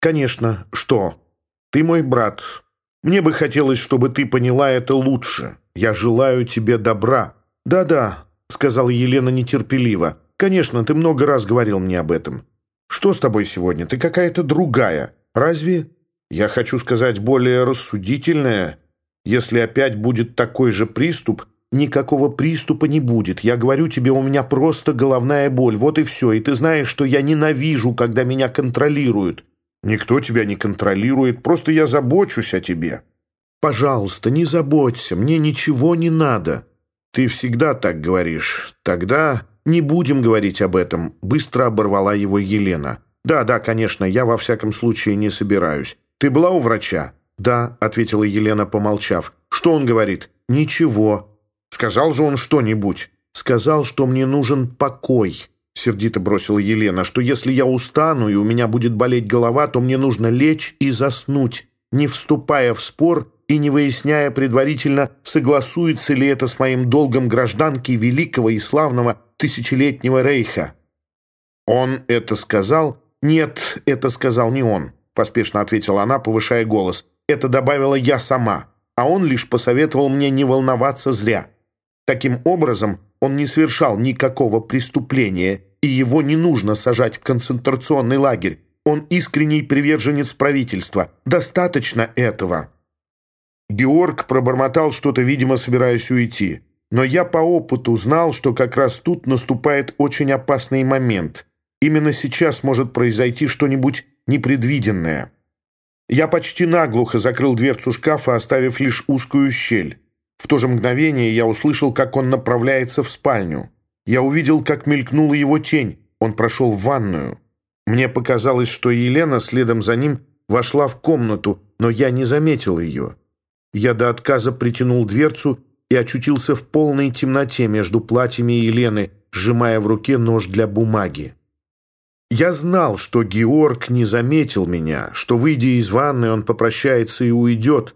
«Конечно. Что? Ты мой брат. Мне бы хотелось, чтобы ты поняла это лучше. Я желаю тебе добра». «Да-да», — сказала Елена нетерпеливо. «Конечно, ты много раз говорил мне об этом. Что с тобой сегодня? Ты какая-то другая. Разве...» «Я хочу сказать более рассудительная. Если опять будет такой же приступ, Никакого приступа не будет. Я говорю тебе, у меня просто головная боль. Вот и все. И ты знаешь, что я ненавижу, когда меня контролируют. Никто тебя не контролирует. Просто я забочусь о тебе. Пожалуйста, не заботься. Мне ничего не надо. Ты всегда так говоришь. Тогда не будем говорить об этом. Быстро оборвала его Елена. Да, да, конечно, я во всяком случае не собираюсь. Ты была у врача? Да, ответила Елена, помолчав. Что он говорит? Ничего. Сказал же он что-нибудь. Сказал, что мне нужен покой. Сердито бросила Елена, что если я устану и у меня будет болеть голова, то мне нужно лечь и заснуть, не вступая в спор и не выясняя предварительно, согласуется ли это с моим долгом гражданки великого и славного тысячелетнего рейха. Он это сказал? Нет, это сказал не он, поспешно ответила она, повышая голос. Это добавила я сама, а он лишь посоветовал мне не волноваться зря. Таким образом, он не совершал никакого преступления, и его не нужно сажать в концентрационный лагерь. Он искренний приверженец правительства. Достаточно этого. Георг пробормотал что-то, видимо, собираясь уйти. Но я по опыту знал, что как раз тут наступает очень опасный момент. Именно сейчас может произойти что-нибудь непредвиденное. Я почти наглухо закрыл дверцу шкафа, оставив лишь узкую щель. В то же мгновение я услышал, как он направляется в спальню. Я увидел, как мелькнула его тень. Он прошел в ванную. Мне показалось, что Елена следом за ним вошла в комнату, но я не заметил ее. Я до отказа притянул дверцу и очутился в полной темноте между платьями Елены, сжимая в руке нож для бумаги. Я знал, что Георг не заметил меня, что, выйдя из ванны, он попрощается и уйдет,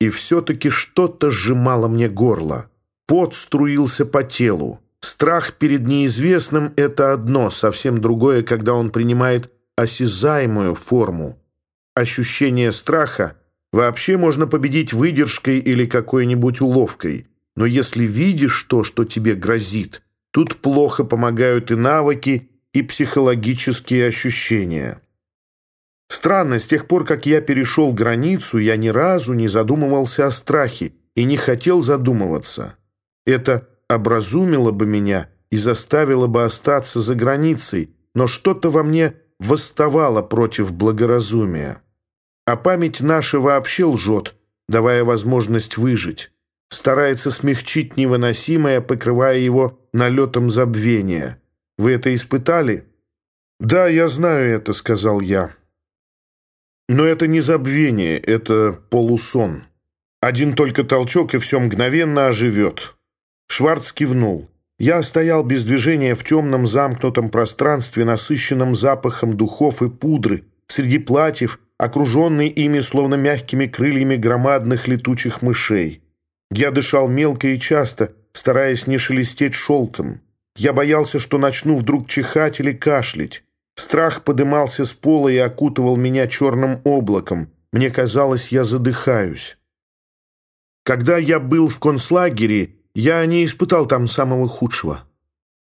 и все-таки что-то сжимало мне горло. Пот струился по телу. Страх перед неизвестным — это одно, совсем другое, когда он принимает осязаемую форму. Ощущение страха вообще можно победить выдержкой или какой-нибудь уловкой. Но если видишь то, что тебе грозит, тут плохо помогают и навыки, и психологические ощущения. Странно, с тех пор, как я перешел границу, я ни разу не задумывался о страхе и не хотел задумываться. Это образумило бы меня и заставило бы остаться за границей, но что-то во мне восставало против благоразумия. А память наша вообще лжет, давая возможность выжить. Старается смягчить невыносимое, покрывая его налетом забвения. Вы это испытали? «Да, я знаю это», — сказал я. Но это не забвение, это полусон. Один только толчок, и все мгновенно оживет. Шварц кивнул. Я стоял без движения в темном замкнутом пространстве, насыщенном запахом духов и пудры, среди платьев, окруженный ими словно мягкими крыльями громадных летучих мышей. Я дышал мелко и часто, стараясь не шелестеть шелком. Я боялся, что начну вдруг чихать или кашлять. Страх подымался с пола и окутывал меня черным облаком. Мне казалось, я задыхаюсь. Когда я был в концлагере, я не испытал там самого худшего.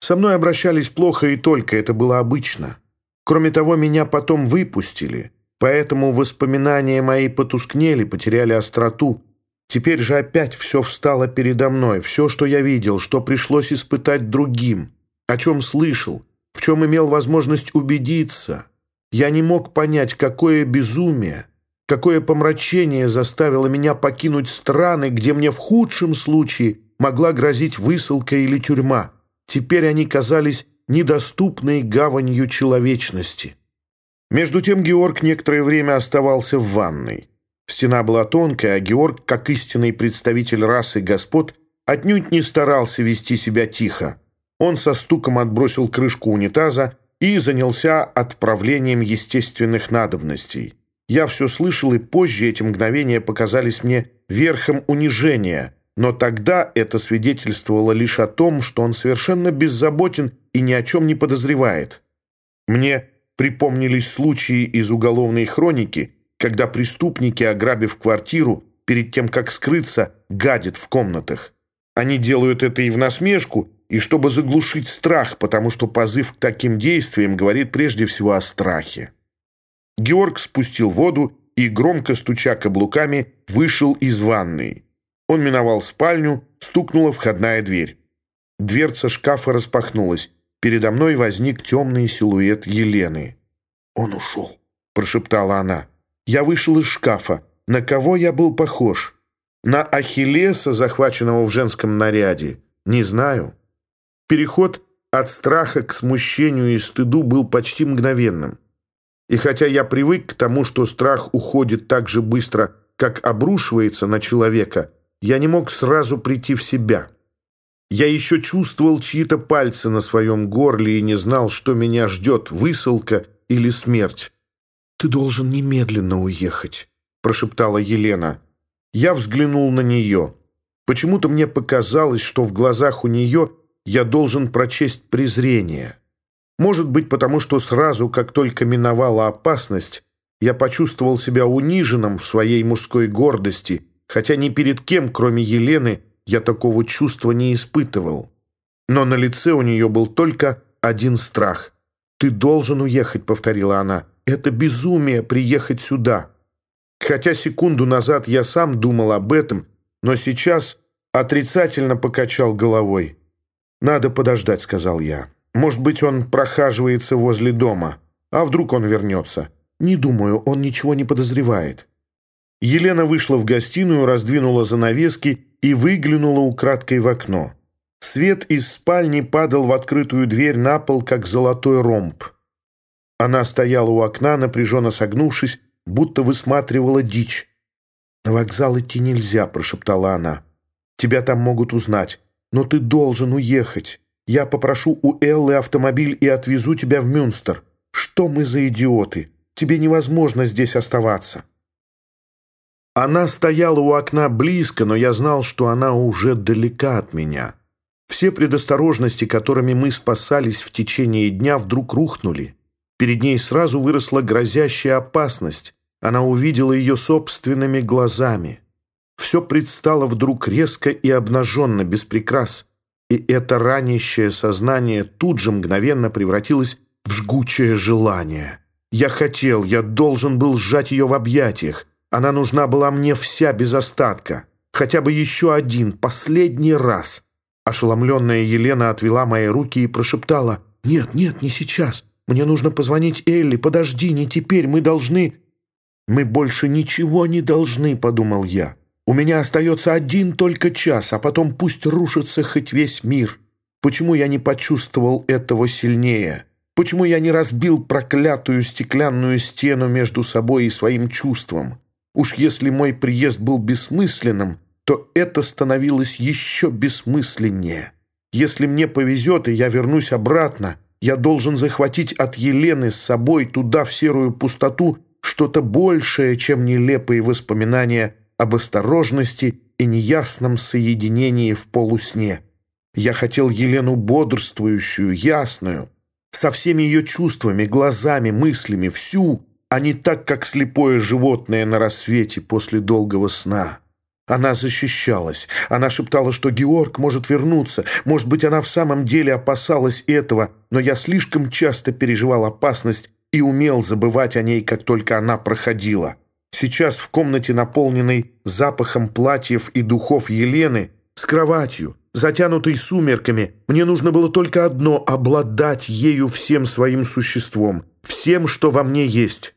Со мной обращались плохо и только, это было обычно. Кроме того, меня потом выпустили, поэтому воспоминания мои потускнели, потеряли остроту. Теперь же опять все встало передо мной, все, что я видел, что пришлось испытать другим, о чем слышал, в чем имел возможность убедиться. Я не мог понять, какое безумие, какое помрачение заставило меня покинуть страны, где мне в худшем случае могла грозить высылка или тюрьма. Теперь они казались недоступной гаванью человечности. Между тем Георг некоторое время оставался в ванной. Стена была тонкая, а Георг, как истинный представитель расы господ, отнюдь не старался вести себя тихо. Он со стуком отбросил крышку унитаза и занялся отправлением естественных надобностей. Я все слышал, и позже эти мгновения показались мне верхом унижения, но тогда это свидетельствовало лишь о том, что он совершенно беззаботен и ни о чем не подозревает. Мне припомнились случаи из уголовной хроники, когда преступники, ограбив квартиру, перед тем, как скрыться, гадят в комнатах. Они делают это и в насмешку, и чтобы заглушить страх, потому что позыв к таким действиям говорит прежде всего о страхе. Георг спустил воду и, громко стуча каблуками, вышел из ванной. Он миновал спальню, стукнула входная дверь. Дверца шкафа распахнулась. Передо мной возник темный силуэт Елены. «Он ушел», — прошептала она. Я вышел из шкафа. На кого я был похож? На Ахиллеса, захваченного в женском наряде? Не знаю. Переход от страха к смущению и стыду был почти мгновенным. И хотя я привык к тому, что страх уходит так же быстро, как обрушивается на человека, я не мог сразу прийти в себя. Я еще чувствовал чьи-то пальцы на своем горле и не знал, что меня ждет, высылка или смерть. «Ты должен немедленно уехать», — прошептала Елена. Я взглянул на нее. Почему-то мне показалось, что в глазах у нее я должен прочесть презрение. Может быть, потому что сразу, как только миновала опасность, я почувствовал себя униженным в своей мужской гордости, хотя ни перед кем, кроме Елены, я такого чувства не испытывал. Но на лице у нее был только один страх. «Ты должен уехать», — повторила она. «Это безумие приехать сюда». Хотя секунду назад я сам думал об этом, но сейчас отрицательно покачал головой. «Надо подождать», — сказал я. «Может быть, он прохаживается возле дома. А вдруг он вернется?» «Не думаю, он ничего не подозревает». Елена вышла в гостиную, раздвинула занавески и выглянула украдкой в окно. Свет из спальни падал в открытую дверь на пол, как золотой ромб. Она стояла у окна, напряженно согнувшись, будто высматривала дичь. «На вокзал идти нельзя», — прошептала она. «Тебя там могут узнать. Но ты должен уехать. Я попрошу у Эллы автомобиль и отвезу тебя в Мюнстер. Что мы за идиоты? Тебе невозможно здесь оставаться». Она стояла у окна близко, но я знал, что она уже далека от меня. Все предосторожности, которыми мы спасались в течение дня, вдруг рухнули. Перед ней сразу выросла грозящая опасность. Она увидела ее собственными глазами. Все предстало вдруг резко и обнаженно, без прикрас. И это ранящее сознание тут же мгновенно превратилось в жгучее желание. Я хотел, я должен был сжать ее в объятиях. Она нужна была мне вся без остатка. Хотя бы еще один, последний раз. Ошеломленная Елена отвела мои руки и прошептала «Нет, нет, не сейчас. Мне нужно позвонить Элли. Подожди, не теперь. Мы должны...» «Мы больше ничего не должны», — подумал я. «У меня остается один только час, а потом пусть рушится хоть весь мир. Почему я не почувствовал этого сильнее? Почему я не разбил проклятую стеклянную стену между собой и своим чувством? Уж если мой приезд был бессмысленным, то это становилось еще бессмысленнее. Если мне повезет, и я вернусь обратно, я должен захватить от Елены с собой туда, в серую пустоту, что-то большее, чем нелепые воспоминания об осторожности и неясном соединении в полусне. Я хотел Елену бодрствующую, ясную, со всеми ее чувствами, глазами, мыслями, всю, не так, как слепое животное на рассвете после долгого сна. Она защищалась. Она шептала, что Георг может вернуться. Может быть, она в самом деле опасалась этого, но я слишком часто переживал опасность и умел забывать о ней, как только она проходила. Сейчас в комнате, наполненной запахом платьев и духов Елены, с кроватью, затянутой сумерками, мне нужно было только одно — обладать ею всем своим существом, всем, что во мне есть.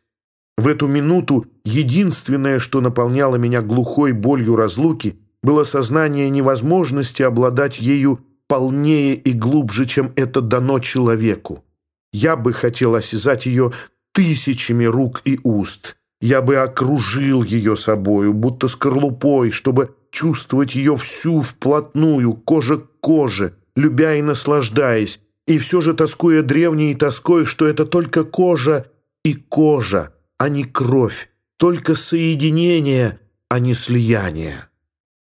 В эту минуту единственное, что наполняло меня глухой болью разлуки, было сознание невозможности обладать ею полнее и глубже, чем это дано человеку. Я бы хотел осязать ее тысячами рук и уст. Я бы окружил ее собою, будто скорлупой, чтобы чувствовать ее всю вплотную, кожа к коже, любя и наслаждаясь, и все же тоскуя древней тоской, что это только кожа и кожа, а не кровь, только соединение, а не слияние.